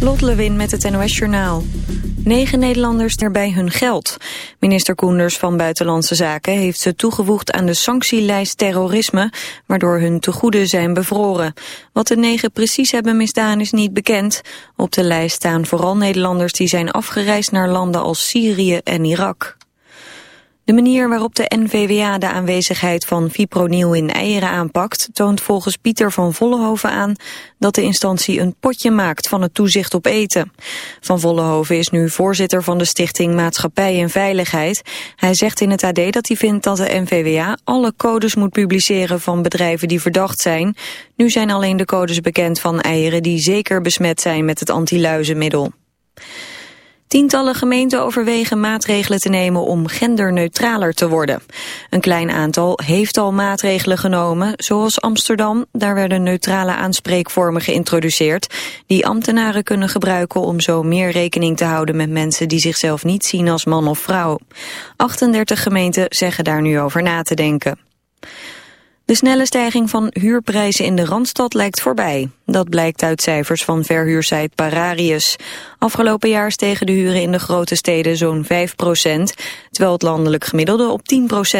Lot Lewin met het NOS Journaal. Negen Nederlanders er bij hun geld. Minister Koenders van Buitenlandse Zaken heeft ze toegevoegd aan de sanctielijst terrorisme, waardoor hun tegoeden zijn bevroren. Wat de negen precies hebben misdaan is niet bekend. Op de lijst staan vooral Nederlanders die zijn afgereisd naar landen als Syrië en Irak. De manier waarop de NVWA de aanwezigheid van fipronil in eieren aanpakt... toont volgens Pieter van Vollenhoven aan dat de instantie een potje maakt van het toezicht op eten. Van Vollenhoven is nu voorzitter van de stichting Maatschappij en Veiligheid. Hij zegt in het AD dat hij vindt dat de NVWA alle codes moet publiceren van bedrijven die verdacht zijn. Nu zijn alleen de codes bekend van eieren die zeker besmet zijn met het antiluizenmiddel. Tientallen gemeenten overwegen maatregelen te nemen om genderneutraler te worden. Een klein aantal heeft al maatregelen genomen, zoals Amsterdam. Daar werden neutrale aanspreekvormen geïntroduceerd... die ambtenaren kunnen gebruiken om zo meer rekening te houden... met mensen die zichzelf niet zien als man of vrouw. 38 gemeenten zeggen daar nu over na te denken. De snelle stijging van huurprijzen in de Randstad lijkt voorbij. Dat blijkt uit cijfers van verhuursite Pararius. Afgelopen jaar stegen de huren in de grote steden zo'n 5% terwijl het landelijk gemiddelde op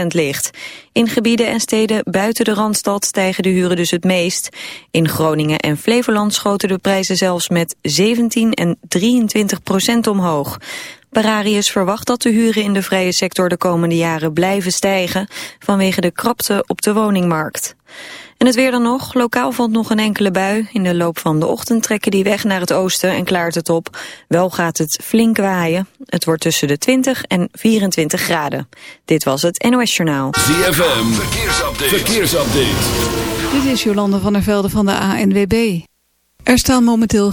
10% ligt. In gebieden en steden buiten de Randstad stijgen de huren dus het meest. In Groningen en Flevoland schoten de prijzen zelfs met 17 en 23% omhoog. Pararius verwacht dat de huren in de vrije sector de komende jaren blijven stijgen vanwege de krapte op de woningmarkt. En het weer dan nog. Lokaal valt nog een enkele bui. In de loop van de ochtend trekken die weg naar het oosten en klaart het op. Wel gaat het flink waaien. Het wordt tussen de 20 en 24 graden. Dit was het NOS Journaal. ZFM, verkeersupdate. verkeersupdate. Dit is Jolande van der Velde van de ANWB. Er staan momenteel...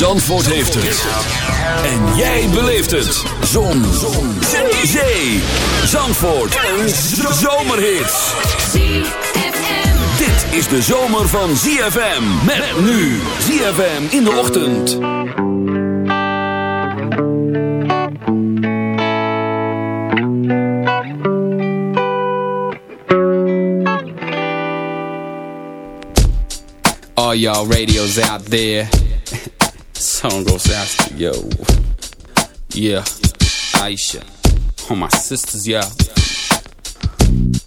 Zandvoort heeft het. En jij beleeft het. Zon. Zon. Zee. Zandvoort. Een zomerhit. Dit is de zomer van ZFM. Met nu. ZFM in de ochtend. All y'all radios out there. Song goes out to yo. Yeah, Aisha. All my sisters, yeah.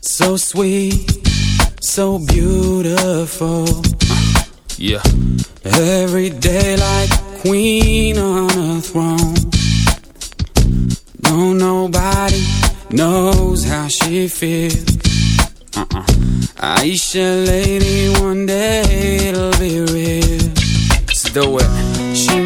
So sweet, so beautiful. Yeah. Every day like queen on a throne. No, nobody knows how she feels. Uh-uh. Aisha, lady, one day it'll be real. Do it. She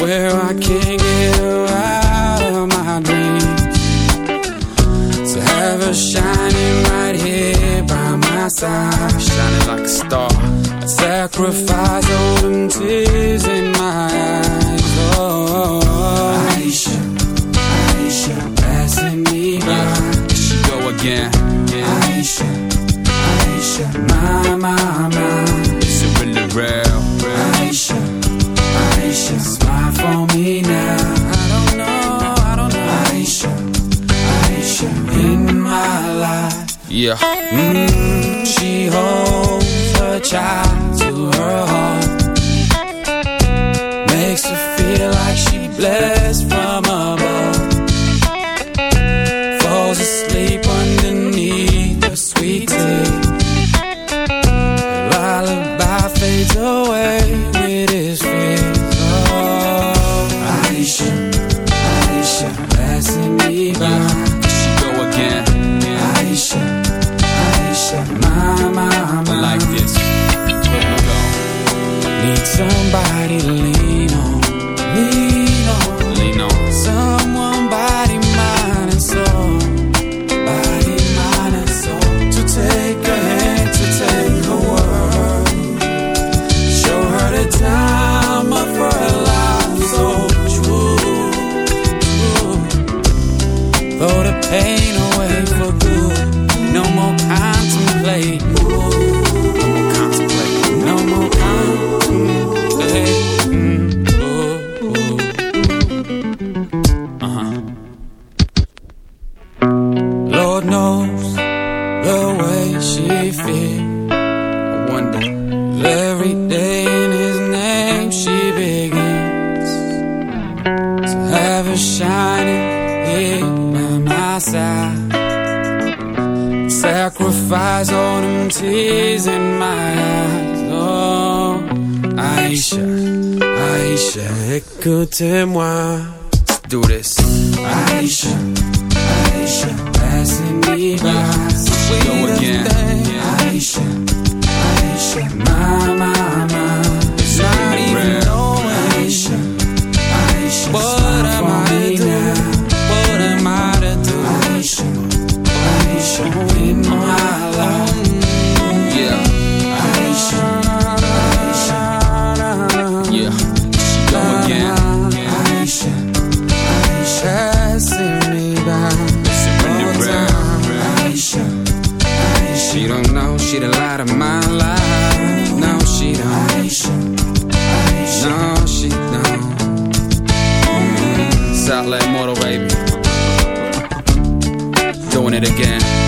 Where I can't get out of my dreams. So have her shining right here by my side, shining like a star. I sacrifice all them tears in my eyes. Oh, Aisha, Aisha, passing me by. Here she go again. Yeah. Aisha, Aisha, my, my, my. Is it really rare? Yeah. Mm, she holds her child to her heart She don't know, she the light of my life. No, she don't. Aisha, Aisha. No, she don't. Mm -hmm. South Lake Motor, baby. Doing it again.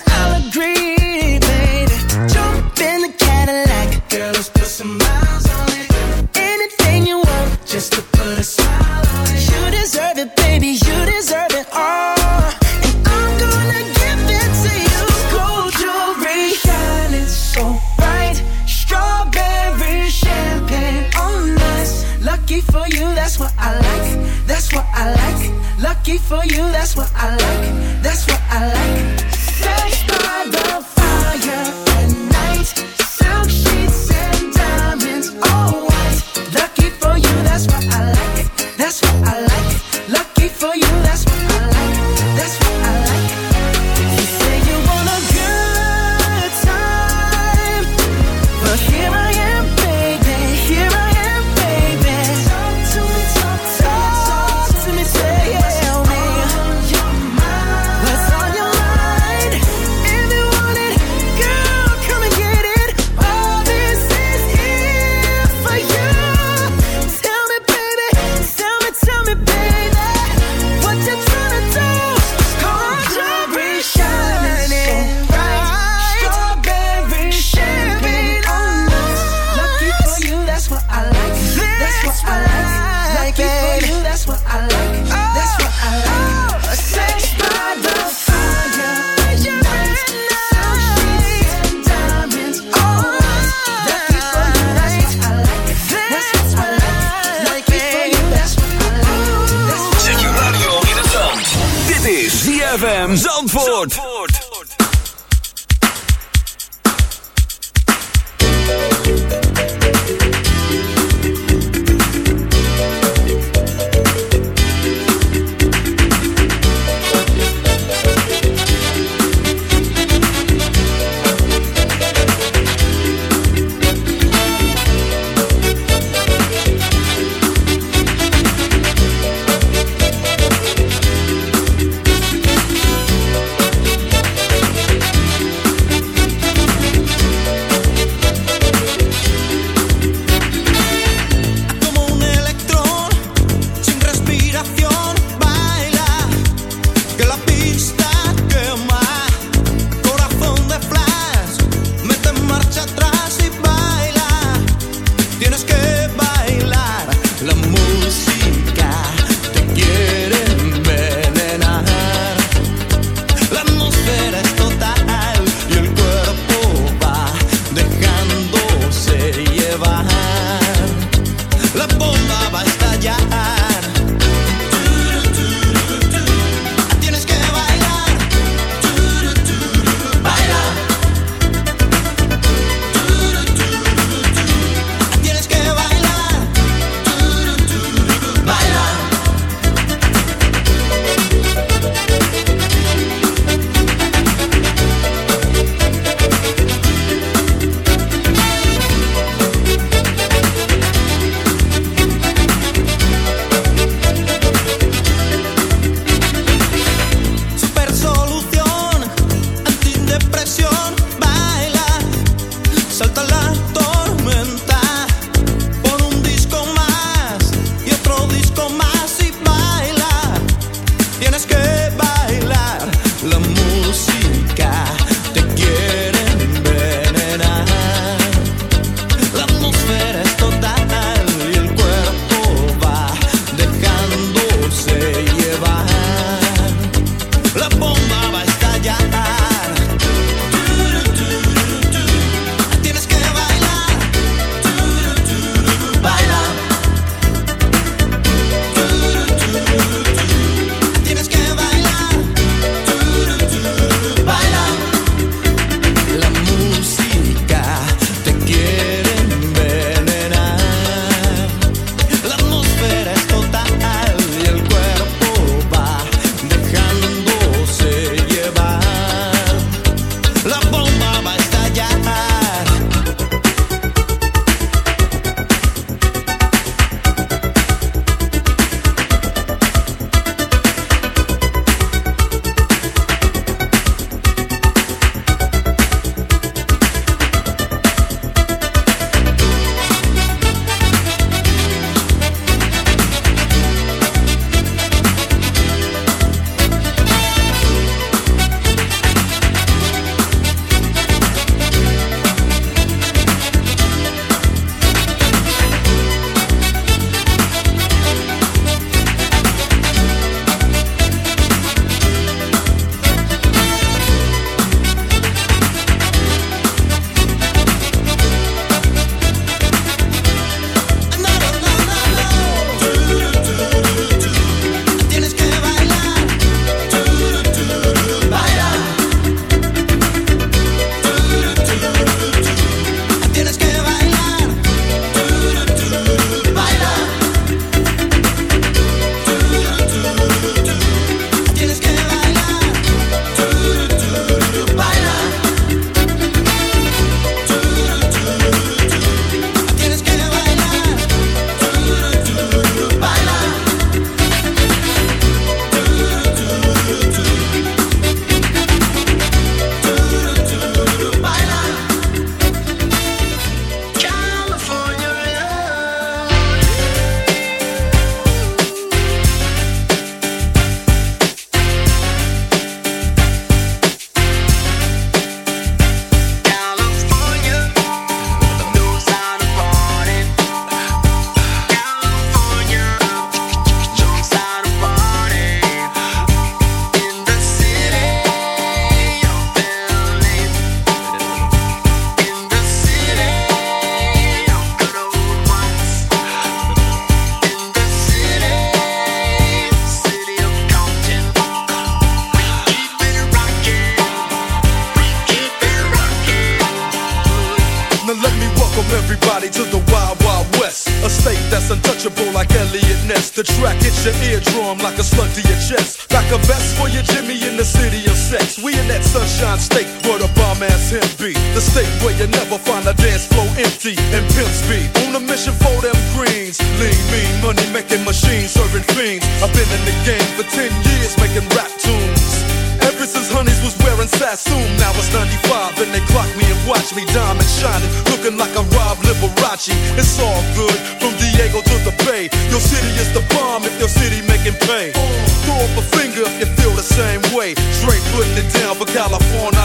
Zandvoort. State that's untouchable like Eliot Ness. The track hits your eardrum like a slug to your chest. Like a vest for your Jimmy in the city of sex. We in that sunshine state where the bomb ass him be. The state where you never find a dance floor empty and pimp speed. On a mission for them greens. Lean, mean, money making machines serving fiends. I've been in the game for 10 years making rap tunes. Ever since Honeys was wearing Sassoon, now it's 95 and they clock me and watch me diamond shining, looking like a Rob Liberace. It's all good from Diego to the Bay. Your city is the bomb if your city making pay. Throw up a finger if you feel the same way. Straight putting it down for California,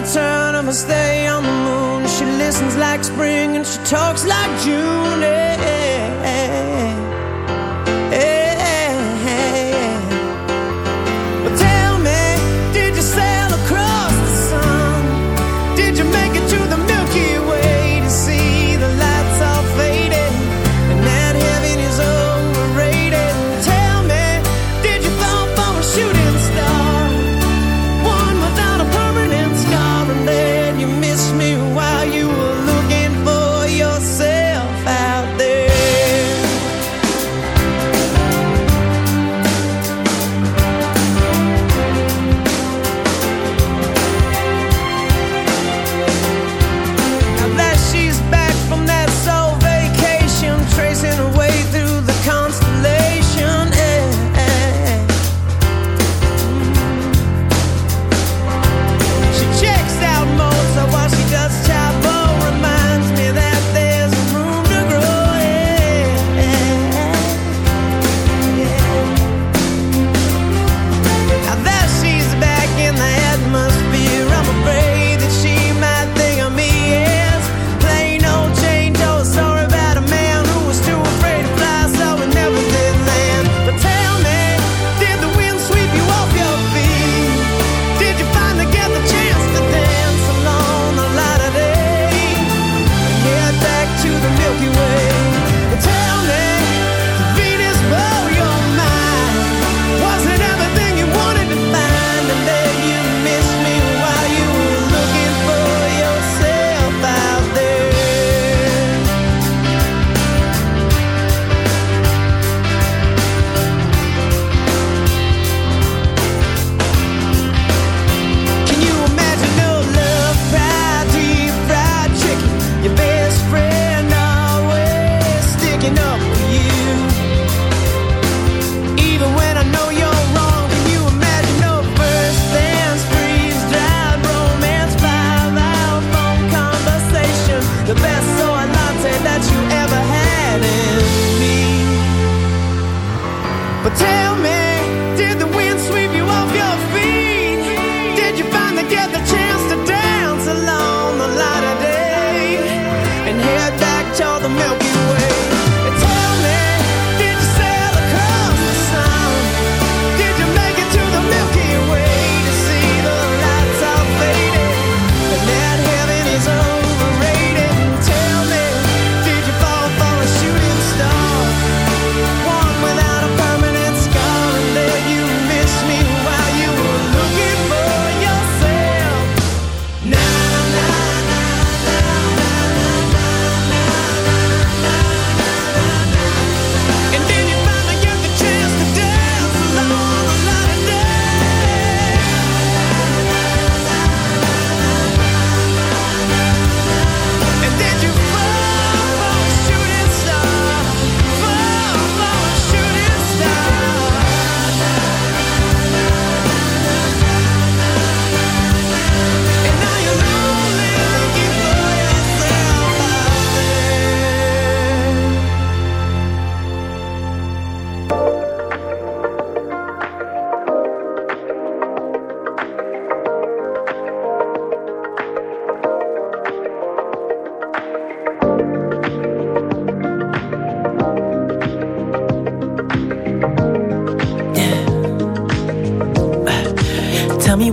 return of her stay on the moon, she listens like spring and she talks like June. eh,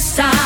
this time.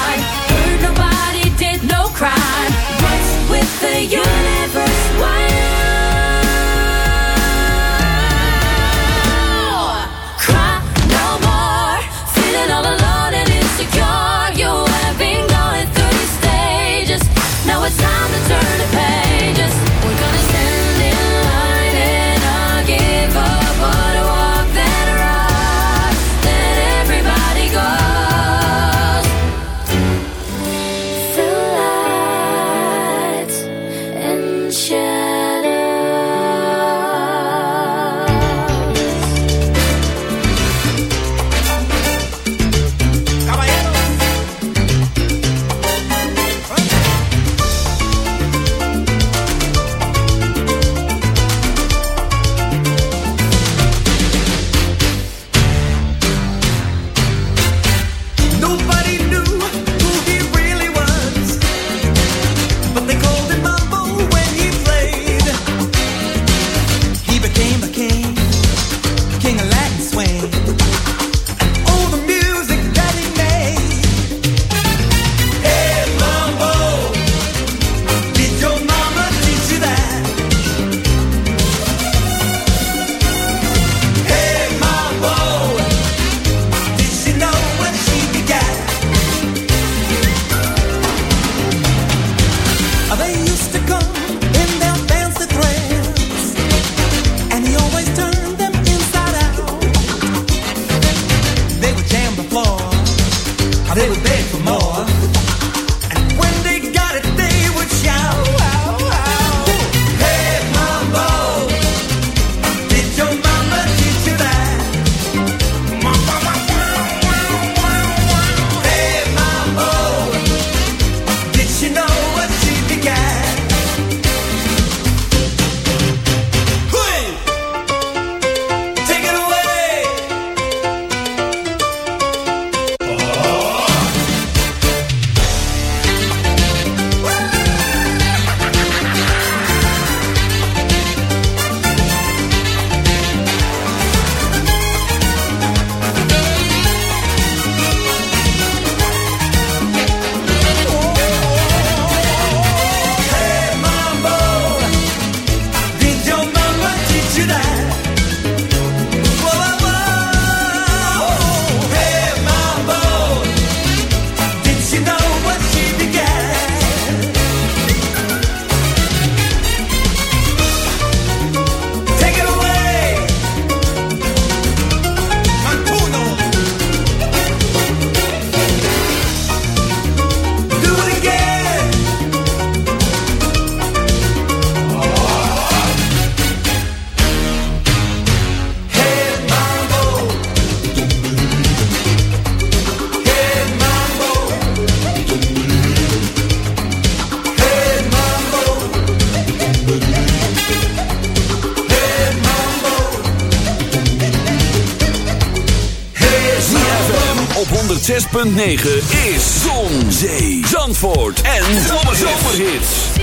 106.9 is Zon, Zee, Zandvoort en Zomerhits.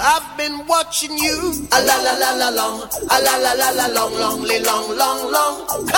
I've been watching you, a la la la la long, a la la la la long, long, long, long, long.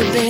I've never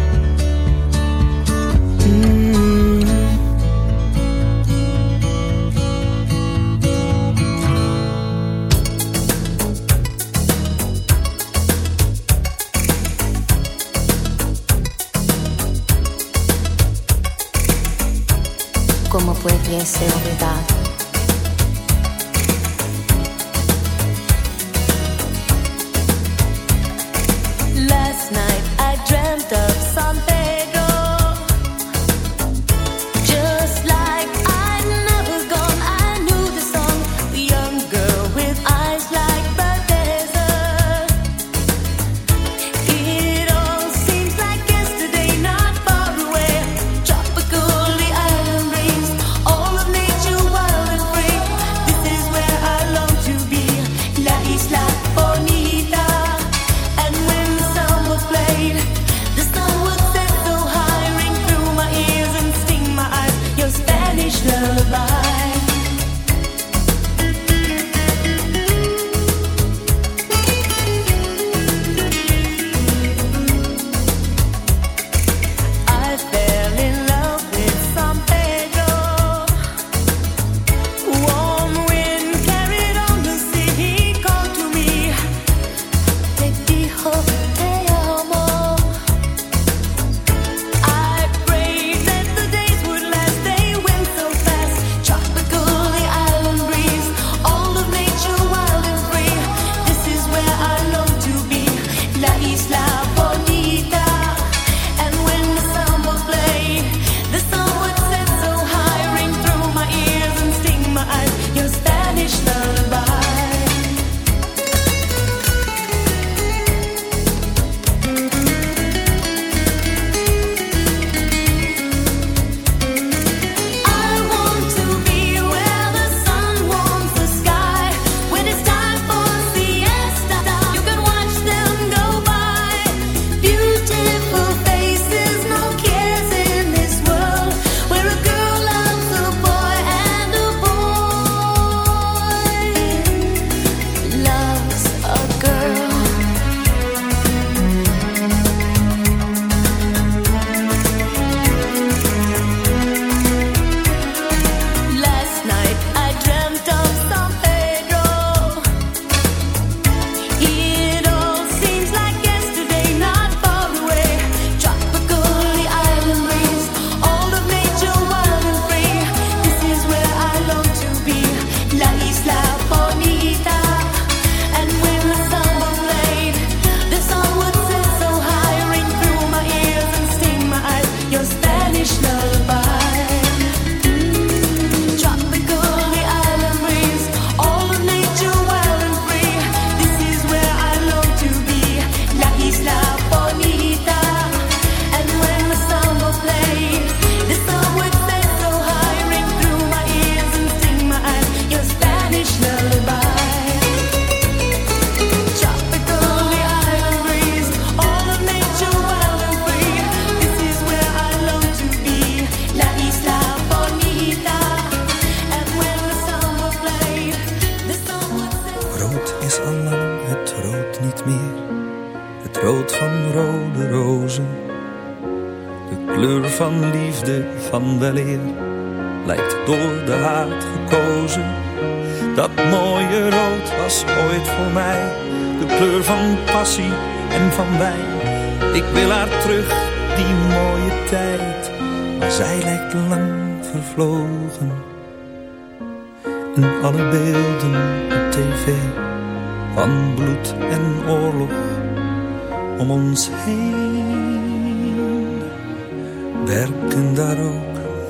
¿Cómo pudiese olvidar?